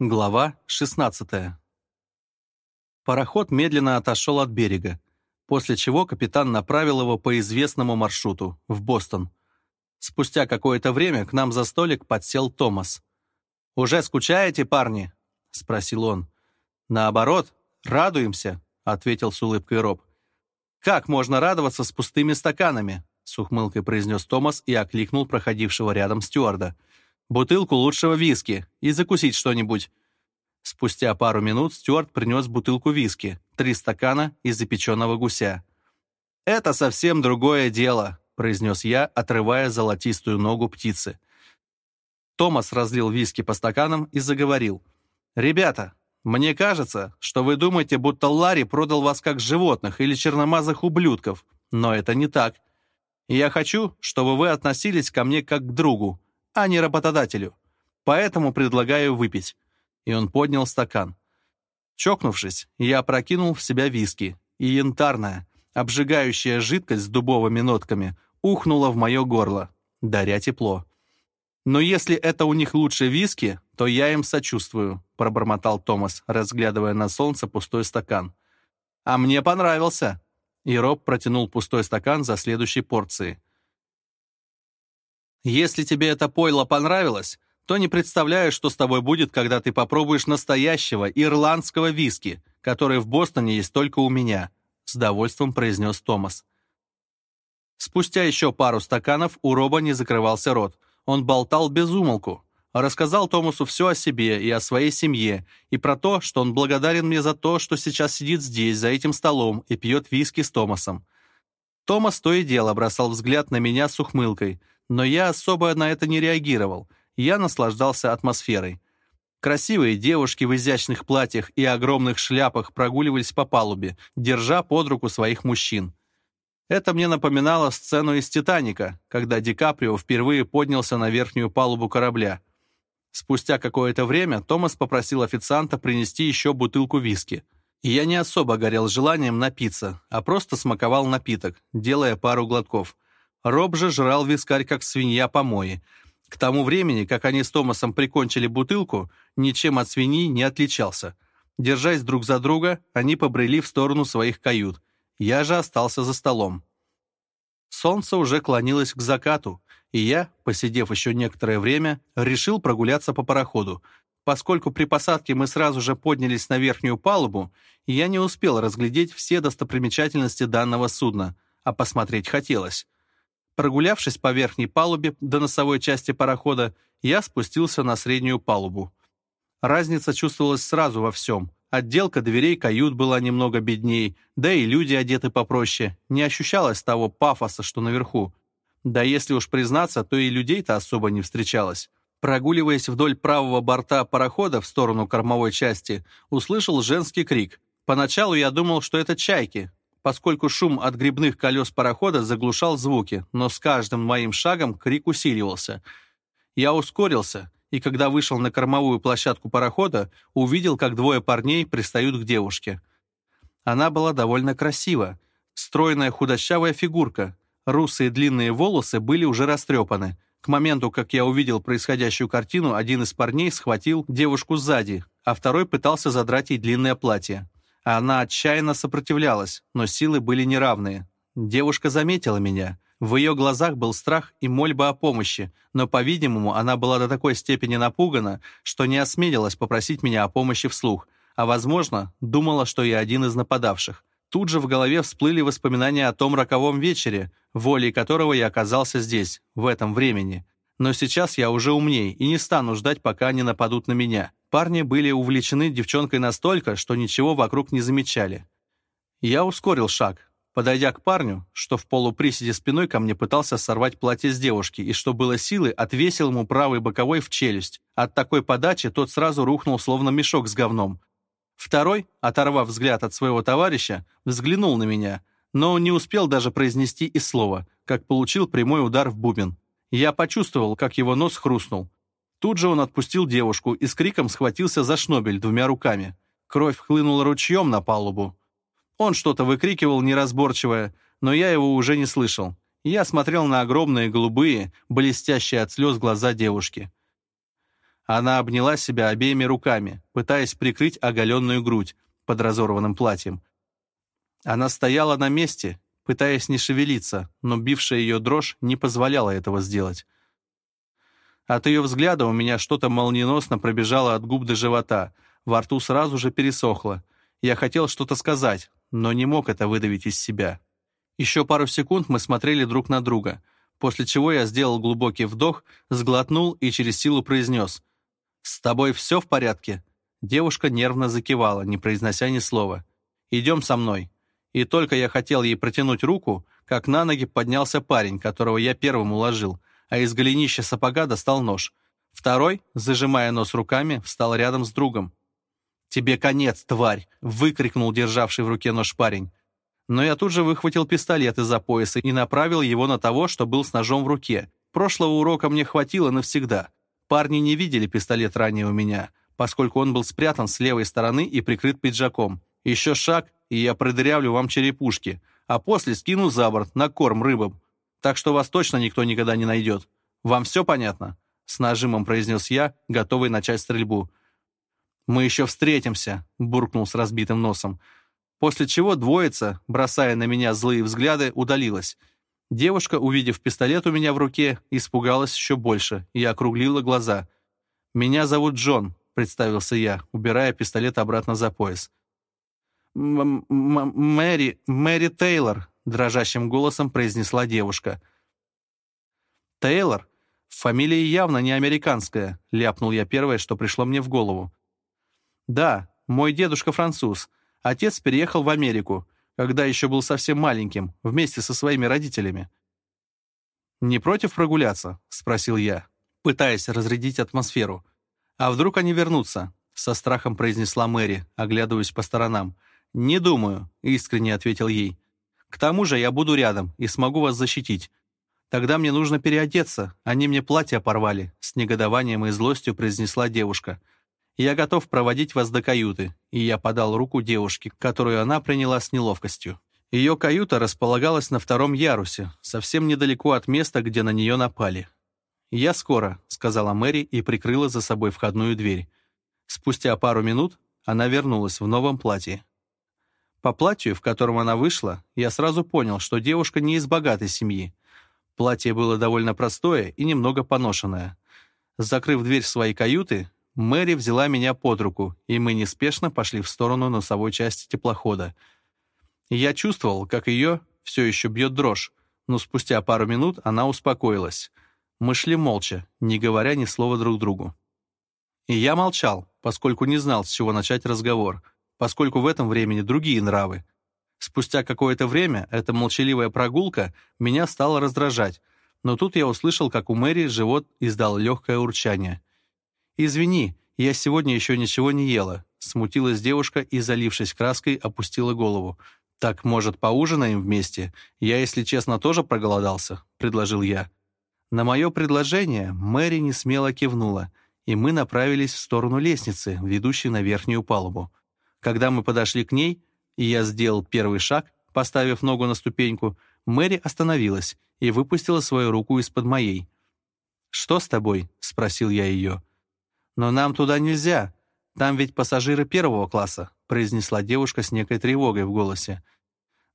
Глава 16. Пароход медленно отошел от берега, после чего капитан направил его по известному маршруту, в Бостон. Спустя какое-то время к нам за столик подсел Томас. «Уже скучаете, парни?» — спросил он. «Наоборот, радуемся», — ответил с улыбкой Роб. «Как можно радоваться с пустыми стаканами?» — с ухмылкой произнес Томас и окликнул проходившего рядом стюарда — бутылку лучшего виски и закусить что-нибудь». Спустя пару минут Стюарт принес бутылку виски, три стакана из запеченного гуся. «Это совсем другое дело», — произнес я, отрывая золотистую ногу птицы. Томас разлил виски по стаканам и заговорил. «Ребята, мне кажется, что вы думаете, будто Ларри продал вас как животных или черномазых ублюдков, но это не так. Я хочу, чтобы вы относились ко мне как к другу а не работодателю. Поэтому предлагаю выпить». И он поднял стакан. Чокнувшись, я прокинул в себя виски, и янтарная, обжигающая жидкость с дубовыми нотками ухнула в мое горло, даря тепло. «Но если это у них лучше виски, то я им сочувствую», пробормотал Томас, разглядывая на солнце пустой стакан. «А мне понравился!» И Роб протянул пустой стакан за следующей порцией. Если тебе это пойло понравилось, то не представляю, что с тобой будет, когда ты попробуешь настоящего ирландского виски, который в Бостоне есть только у меня», — с довольством произнес Томас. Спустя еще пару стаканов у Роба не закрывался рот. Он болтал без умолку. Рассказал Томасу все о себе и о своей семье, и про то, что он благодарен мне за то, что сейчас сидит здесь, за этим столом, и пьет виски с Томасом. Томас то и дело бросал взгляд на меня с ухмылкой — но я особо на это не реагировал. Я наслаждался атмосферой. Красивые девушки в изящных платьях и огромных шляпах прогуливались по палубе, держа под руку своих мужчин. Это мне напоминало сцену из «Титаника», когда Ди Каприо впервые поднялся на верхнюю палубу корабля. Спустя какое-то время Томас попросил официанта принести еще бутылку виски. И я не особо горел желанием напиться, а просто смаковал напиток, делая пару глотков – Роб же жрал вискарь, как свинья помои. К тому времени, как они с Томасом прикончили бутылку, ничем от свиньи не отличался. Держась друг за друга, они побрели в сторону своих кают. Я же остался за столом. Солнце уже клонилось к закату, и я, посидев еще некоторое время, решил прогуляться по пароходу. Поскольку при посадке мы сразу же поднялись на верхнюю палубу, я не успел разглядеть все достопримечательности данного судна, а посмотреть хотелось. Прогулявшись по верхней палубе до носовой части парохода, я спустился на среднюю палубу. Разница чувствовалась сразу во всем. Отделка дверей кают была немного бедней, да и люди одеты попроще. Не ощущалось того пафоса, что наверху. Да если уж признаться, то и людей-то особо не встречалось. Прогуливаясь вдоль правого борта парохода в сторону кормовой части, услышал женский крик. Поначалу я думал, что это чайки, поскольку шум от грибных колес парохода заглушал звуки, но с каждым моим шагом крик усиливался. Я ускорился, и когда вышел на кормовую площадку парохода, увидел, как двое парней пристают к девушке. Она была довольно красива. Стройная худощавая фигурка. Русые длинные волосы были уже растрепаны. К моменту, как я увидел происходящую картину, один из парней схватил девушку сзади, а второй пытался задрать ей длинное платье. А она отчаянно сопротивлялась, но силы были неравные. Девушка заметила меня. В ее глазах был страх и мольба о помощи, но, по-видимому, она была до такой степени напугана, что не осмелилась попросить меня о помощи вслух, а, возможно, думала, что я один из нападавших. Тут же в голове всплыли воспоминания о том роковом вечере, волей которого я оказался здесь, в этом времени. Но сейчас я уже умней и не стану ждать, пока они нападут на меня. Парни были увлечены девчонкой настолько, что ничего вокруг не замечали. Я ускорил шаг, подойдя к парню, что в полуприседе спиной ко мне пытался сорвать платье с девушки, и что было силы, отвесил ему правый боковой в челюсть. От такой подачи тот сразу рухнул, словно мешок с говном. Второй, оторвав взгляд от своего товарища, взглянул на меня, но не успел даже произнести и слова, как получил прямой удар в бубен. Я почувствовал, как его нос хрустнул. Тут же он отпустил девушку и с криком схватился за шнобель двумя руками. Кровь хлынула ручьем на палубу. Он что-то выкрикивал неразборчивое, но я его уже не слышал. Я смотрел на огромные голубые, блестящие от слез глаза девушки. Она обняла себя обеими руками, пытаясь прикрыть оголенную грудь под разорванным платьем. Она стояла на месте, пытаясь не шевелиться, но бившая ее дрожь не позволяла этого сделать. От ее взгляда у меня что-то молниеносно пробежало от губ до живота. Во рту сразу же пересохло. Я хотел что-то сказать, но не мог это выдавить из себя. Еще пару секунд мы смотрели друг на друга, после чего я сделал глубокий вдох, сглотнул и через силу произнес «С тобой все в порядке?» Девушка нервно закивала, не произнося ни слова. «Идем со мной». И только я хотел ей протянуть руку, как на ноги поднялся парень, которого я первым уложил — а из голенища сапога достал нож. Второй, зажимая нос руками, встал рядом с другом. «Тебе конец, тварь!» — выкрикнул державший в руке нож парень. Но я тут же выхватил пистолет из-за пояса и направил его на того, что был с ножом в руке. Прошлого урока мне хватило навсегда. Парни не видели пистолет ранее у меня, поскольку он был спрятан с левой стороны и прикрыт пиджаком. Еще шаг, и я продырявлю вам черепушки, а после скину за борт на корм рыбам так что вас точно никто никогда не найдет. Вам все понятно?» С нажимом произнес я, готовый начать стрельбу. «Мы еще встретимся», — буркнул с разбитым носом. После чего двоица, бросая на меня злые взгляды, удалилась. Девушка, увидев пистолет у меня в руке, испугалась еще больше и округлила глаза. «Меня зовут Джон», — представился я, убирая пистолет обратно за пояс. «Мэри... Мэри Тейлор», дрожащим голосом произнесла девушка. «Тейлор? Фамилия явно не американская», — ляпнул я первое, что пришло мне в голову. «Да, мой дедушка француз. Отец переехал в Америку, когда еще был совсем маленьким, вместе со своими родителями». «Не против прогуляться?» — спросил я, пытаясь разрядить атмосферу. «А вдруг они вернутся?» — со страхом произнесла Мэри, оглядываясь по сторонам. «Не думаю», — искренне ответил ей. К тому же я буду рядом и смогу вас защитить. Тогда мне нужно переодеться. Они мне платье порвали», — с негодованием и злостью произнесла девушка. «Я готов проводить вас до каюты», и я подал руку девушке, которую она приняла с неловкостью. Ее каюта располагалась на втором ярусе, совсем недалеко от места, где на нее напали. «Я скоро», — сказала Мэри и прикрыла за собой входную дверь. Спустя пару минут она вернулась в новом платье. По платью, в котором она вышла, я сразу понял, что девушка не из богатой семьи. Платье было довольно простое и немного поношенное. Закрыв дверь своей каюты, Мэри взяла меня под руку, и мы неспешно пошли в сторону носовой части теплохода. Я чувствовал, как ее все еще бьет дрожь, но спустя пару минут она успокоилась. Мы шли молча, не говоря ни слова друг другу. И я молчал, поскольку не знал, с чего начать разговор — поскольку в этом времени другие нравы. Спустя какое-то время эта молчаливая прогулка меня стала раздражать, но тут я услышал, как у Мэри живот издал легкое урчание. «Извини, я сегодня еще ничего не ела», — смутилась девушка и, залившись краской, опустила голову. «Так, может, поужинаем вместе? Я, если честно, тоже проголодался», — предложил я. На мое предложение Мэри не смело кивнула, и мы направились в сторону лестницы, ведущей на верхнюю палубу. Когда мы подошли к ней, и я сделал первый шаг, поставив ногу на ступеньку, Мэри остановилась и выпустила свою руку из-под моей. «Что с тобой?» — спросил я ее. «Но нам туда нельзя. Там ведь пассажиры первого класса», — произнесла девушка с некой тревогой в голосе.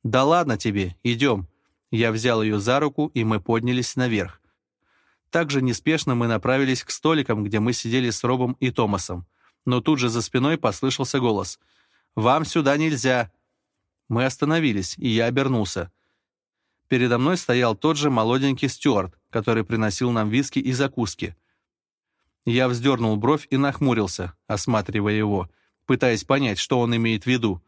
«Да ладно тебе, идем». Я взял ее за руку, и мы поднялись наверх. Также неспешно мы направились к столикам, где мы сидели с Робом и Томасом но тут же за спиной послышался голос. «Вам сюда нельзя!» Мы остановились, и я обернулся. Передо мной стоял тот же молоденький Стюарт, который приносил нам виски и закуски. Я вздернул бровь и нахмурился, осматривая его, пытаясь понять, что он имеет в виду.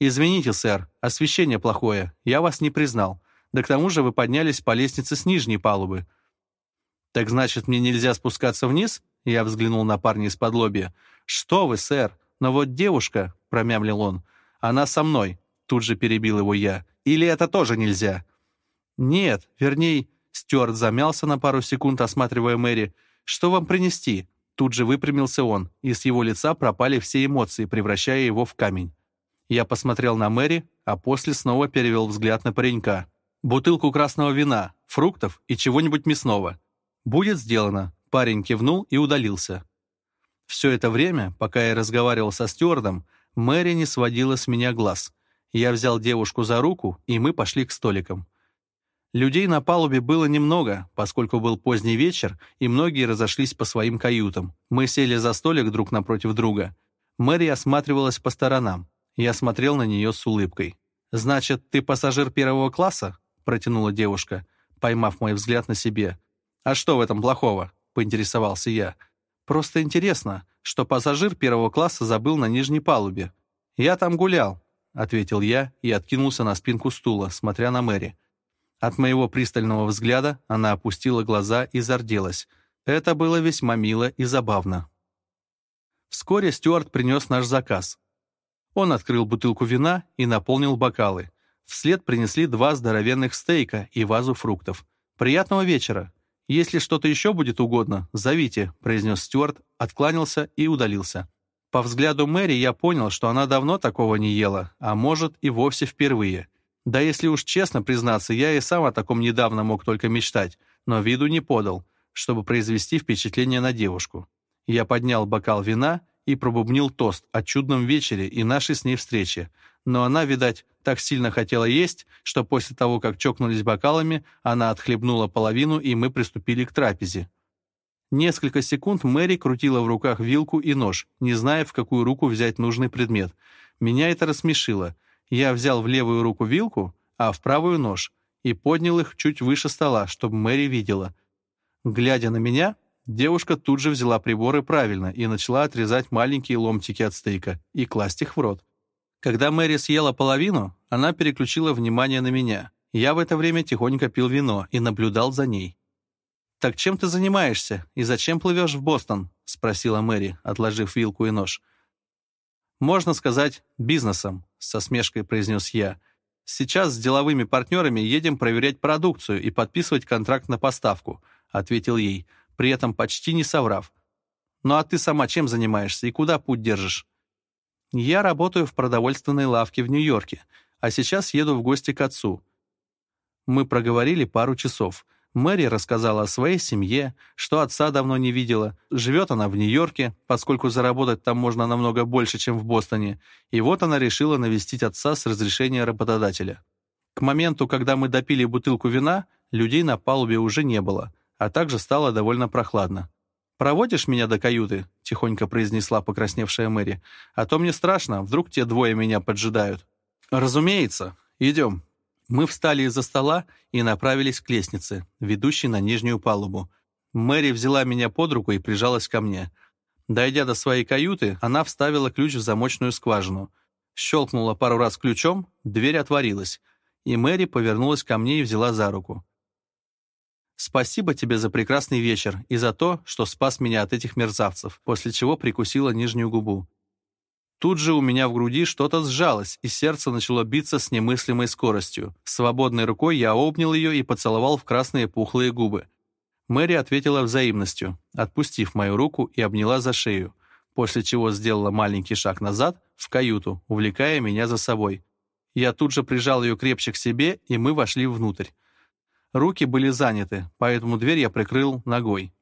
«Извините, сэр, освещение плохое, я вас не признал. Да к тому же вы поднялись по лестнице с нижней палубы». «Так значит, мне нельзя спускаться вниз?» Я взглянул на парня из-под лобья. «Что вы, сэр? Но вот девушка...» — промямлил он. «Она со мной». Тут же перебил его я. «Или это тоже нельзя?» «Нет, вернее...» Стюарт замялся на пару секунд, осматривая Мэри. «Что вам принести?» Тут же выпрямился он, и с его лица пропали все эмоции, превращая его в камень. Я посмотрел на Мэри, а после снова перевел взгляд на паренька. «Бутылку красного вина, фруктов и чего-нибудь мясного». «Будет сделано», Парень кивнул и удалился. Все это время, пока я разговаривал со стюардом, Мэри не сводила с меня глаз. Я взял девушку за руку, и мы пошли к столикам. Людей на палубе было немного, поскольку был поздний вечер, и многие разошлись по своим каютам. Мы сели за столик друг напротив друга. Мэри осматривалась по сторонам. Я смотрел на нее с улыбкой. «Значит, ты пассажир первого класса?» — протянула девушка, поймав мой взгляд на себе. «А что в этом плохого?» — поинтересовался я. «Просто интересно, что пассажир первого класса забыл на нижней палубе. Я там гулял», — ответил я и откинулся на спинку стула, смотря на Мэри. От моего пристального взгляда она опустила глаза и зарделась. Это было весьма мило и забавно. Вскоре Стюарт принес наш заказ. Он открыл бутылку вина и наполнил бокалы. Вслед принесли два здоровенных стейка и вазу фруктов. «Приятного вечера!» «Если что-то еще будет угодно, зовите», — произнес Стюарт, откланялся и удалился. По взгляду Мэри я понял, что она давно такого не ела, а может и вовсе впервые. Да если уж честно признаться, я и сам о таком недавно мог только мечтать, но виду не подал, чтобы произвести впечатление на девушку. Я поднял бокал вина и пробубнил тост о чудном вечере и нашей с ней встрече, но она, видать, так сильно хотела есть, что после того, как чокнулись бокалами, она отхлебнула половину, и мы приступили к трапезе. Несколько секунд Мэри крутила в руках вилку и нож, не зная, в какую руку взять нужный предмет. Меня это рассмешило. Я взял в левую руку вилку, а в правую нож, и поднял их чуть выше стола, чтобы Мэри видела. Глядя на меня, девушка тут же взяла приборы правильно и начала отрезать маленькие ломтики от стейка и класть их в рот. Когда Мэри съела половину, она переключила внимание на меня. Я в это время тихонько пил вино и наблюдал за ней. «Так чем ты занимаешься и зачем плывешь в Бостон?» — спросила Мэри, отложив вилку и нож. «Можно сказать, бизнесом», — со смешкой произнес я. «Сейчас с деловыми партнерами едем проверять продукцию и подписывать контракт на поставку», — ответил ей, при этом почти не соврав. «Ну а ты сама чем занимаешься и куда путь держишь?» Я работаю в продовольственной лавке в Нью-Йорке, а сейчас еду в гости к отцу. Мы проговорили пару часов. Мэри рассказала о своей семье, что отца давно не видела. Живет она в Нью-Йорке, поскольку заработать там можно намного больше, чем в Бостоне. И вот она решила навестить отца с разрешения работодателя. К моменту, когда мы допили бутылку вина, людей на палубе уже не было, а также стало довольно прохладно. «Проводишь меня до каюты?» — тихонько произнесла покрасневшая Мэри. «А то мне страшно, вдруг те двое меня поджидают». «Разумеется. Идем». Мы встали из-за стола и направились к лестнице, ведущей на нижнюю палубу. Мэри взяла меня под руку и прижалась ко мне. Дойдя до своей каюты, она вставила ключ в замочную скважину. Щелкнула пару раз ключом, дверь отворилась, и Мэри повернулась ко мне и взяла за руку. «Спасибо тебе за прекрасный вечер и за то, что спас меня от этих мерзавцев», после чего прикусила нижнюю губу. Тут же у меня в груди что-то сжалось, и сердце начало биться с немыслимой скоростью. Свободной рукой я обнял ее и поцеловал в красные пухлые губы. Мэри ответила взаимностью, отпустив мою руку и обняла за шею, после чего сделала маленький шаг назад в каюту, увлекая меня за собой. Я тут же прижал ее крепче к себе, и мы вошли внутрь. Руки были заняты, поэтому дверь я прикрыл ногой.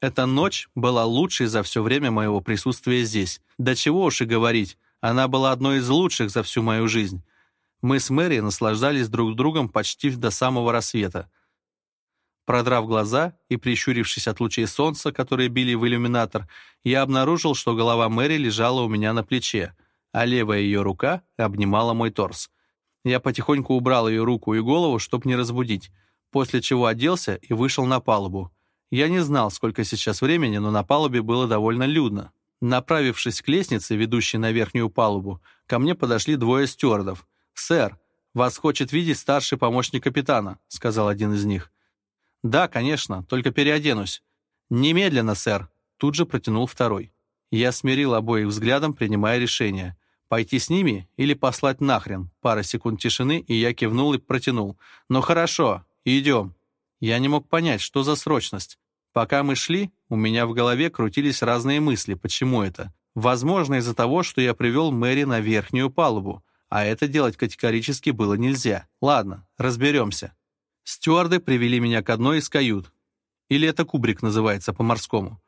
Эта ночь была лучшей за все время моего присутствия здесь. Да чего уж и говорить, она была одной из лучших за всю мою жизнь. Мы с Мэри наслаждались друг другом почти до самого рассвета. Продрав глаза и прищурившись от лучей солнца, которые били в иллюминатор, я обнаружил, что голова Мэри лежала у меня на плече, а левая ее рука обнимала мой торс. Я потихоньку убрал ее руку и голову, чтобы не разбудить после чего оделся и вышел на палубу. Я не знал, сколько сейчас времени, но на палубе было довольно людно. Направившись к лестнице, ведущей на верхнюю палубу, ко мне подошли двое стюардов. «Сэр, вас хочет видеть старший помощник капитана», — сказал один из них. «Да, конечно, только переоденусь». «Немедленно, сэр», — тут же протянул второй. Я смирил обоих взглядом, принимая решение. Пойти с ними или послать нахрен? Пара секунд тишины, и я кивнул и протянул. «Ну хорошо, «Идем». Я не мог понять, что за срочность. Пока мы шли, у меня в голове крутились разные мысли, почему это. Возможно, из-за того, что я привел Мэри на верхнюю палубу, а это делать категорически было нельзя. Ладно, разберемся. Стюарды привели меня к одной из кают. Или это кубрик называется по-морскому.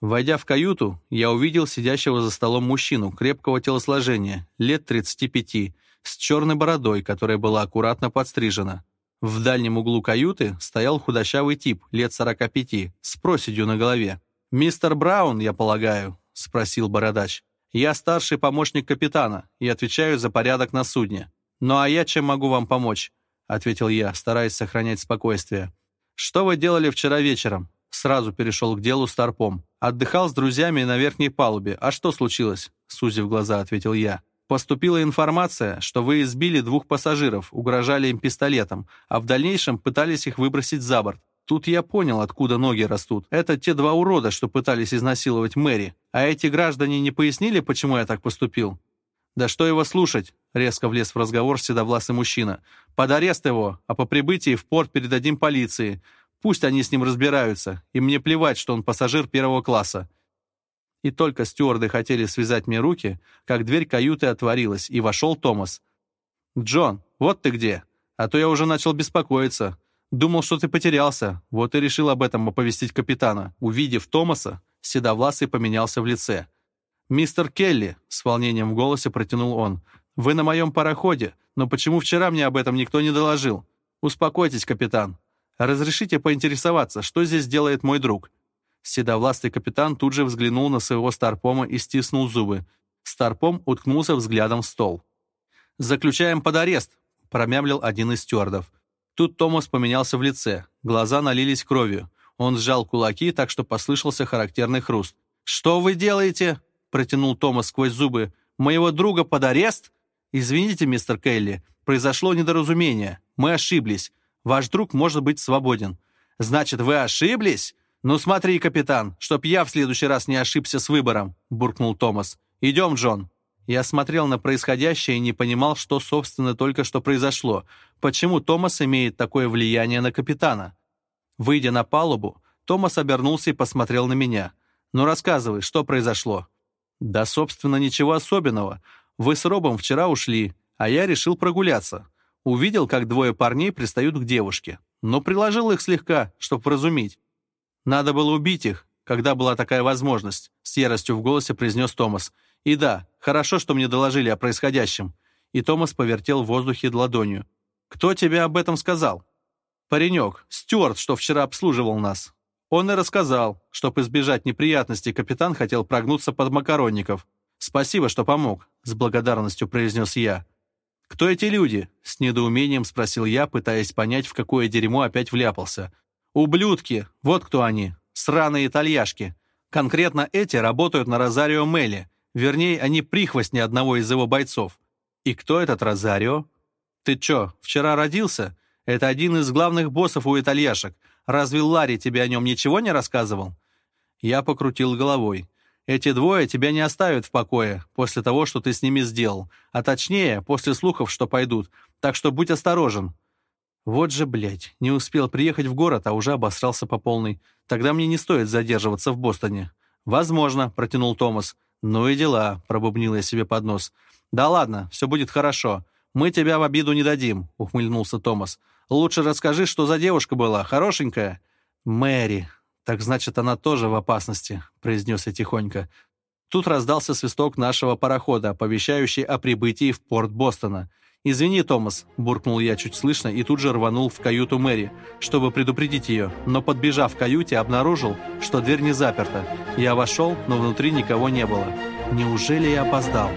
Войдя в каюту, я увидел сидящего за столом мужчину крепкого телосложения, лет 35, с черной бородой, которая была аккуратно подстрижена. В дальнем углу каюты стоял худощавый тип, лет 45, с проседью на голове. «Мистер Браун, я полагаю?» — спросил бородач. «Я старший помощник капитана и отвечаю за порядок на судне. Ну а я чем могу вам помочь?» — ответил я, стараясь сохранять спокойствие. «Что вы делали вчера вечером?» Сразу перешел к делу старпом. «Отдыхал с друзьями на верхней палубе. А что случилось?» — сузив глаза, ответил я. Поступила информация, что вы избили двух пассажиров, угрожали им пистолетом, а в дальнейшем пытались их выбросить за борт. Тут я понял, откуда ноги растут. Это те два урода, что пытались изнасиловать Мэри. А эти граждане не пояснили, почему я так поступил? «Да что его слушать?» — резко влез в разговор седовласый мужчина. «Под арест его, а по прибытии в порт передадим полиции. Пусть они с ним разбираются, и мне плевать, что он пассажир первого класса и только стюарды хотели связать мне руки, как дверь каюты отворилась, и вошел Томас. «Джон, вот ты где! А то я уже начал беспокоиться. Думал, что ты потерялся, вот и решил об этом оповестить капитана». Увидев Томаса, Седовласый поменялся в лице. «Мистер Келли», — с волнением в голосе протянул он, — «вы на моем пароходе, но почему вчера мне об этом никто не доложил? Успокойтесь, капитан. Разрешите поинтересоваться, что здесь делает мой друг?» Седовластый капитан тут же взглянул на своего старпома и стиснул зубы. Старпом уткнулся взглядом в стол. «Заключаем под арест», — промямлил один из стюардов. Тут Томас поменялся в лице. Глаза налились кровью. Он сжал кулаки, так что послышался характерный хруст. «Что вы делаете?» — протянул Томас сквозь зубы. «Моего друга под арест?» «Извините, мистер Келли, произошло недоразумение. Мы ошиблись. Ваш друг может быть свободен». «Значит, вы ошиблись?» «Ну смотри, капитан, чтоб я в следующий раз не ошибся с выбором», — буркнул Томас. «Идем, Джон». Я смотрел на происходящее и не понимал, что, собственно, только что произошло, почему Томас имеет такое влияние на капитана. Выйдя на палубу, Томас обернулся и посмотрел на меня. «Ну рассказывай, что произошло?» «Да, собственно, ничего особенного. Вы с Робом вчера ушли, а я решил прогуляться. Увидел, как двое парней пристают к девушке, но приложил их слегка, чтобы вразумить. Надо было убить их, когда была такая возможность, с яростью в голосе произнес Томас. И да, хорошо, что мне доложили о происходящем. И Томас повертел в воздухе ладонью. Кто тебе об этом сказал? Паренек, Стюарт, что вчера обслуживал нас. Он и рассказал, чтобы избежать неприятностей, капитан хотел прогнуться под макаронников. «Спасибо, что помог», — с благодарностью произнес я. «Кто эти люди?» — с недоумением спросил я, пытаясь понять, в какое дерьмо опять вляпался — Ублюдки, вот кто они, сраные итальяшки. Конкретно эти работают на Розарио Мелли, вернее, они прихвостни одного из его бойцов. И кто этот Розарио? Ты чё, вчера родился? Это один из главных боссов у итальяшек. Разве Ларри тебе о нем ничего не рассказывал? Я покрутил головой. Эти двое тебя не оставят в покое после того, что ты с ними сделал, а точнее, после слухов, что пойдут, так что будь осторожен. Вот же, блядь, не успел приехать в город, а уже обосрался по полной. Тогда мне не стоит задерживаться в Бостоне. «Возможно», — протянул Томас. «Ну и дела», — пробубнил я себе под нос. «Да ладно, все будет хорошо. Мы тебя в обиду не дадим», — ухмыльнулся Томас. «Лучше расскажи, что за девушка была, хорошенькая?» «Мэри». «Так значит, она тоже в опасности», — произнес я тихонько. Тут раздался свисток нашего парохода, оповещающий о прибытии в порт Бостона — «Извини, Томас», — буркнул я чуть слышно и тут же рванул в каюту Мэри, чтобы предупредить ее, но, подбежав в каюте, обнаружил, что дверь не заперта. Я вошел, но внутри никого не было. «Неужели я опоздал?»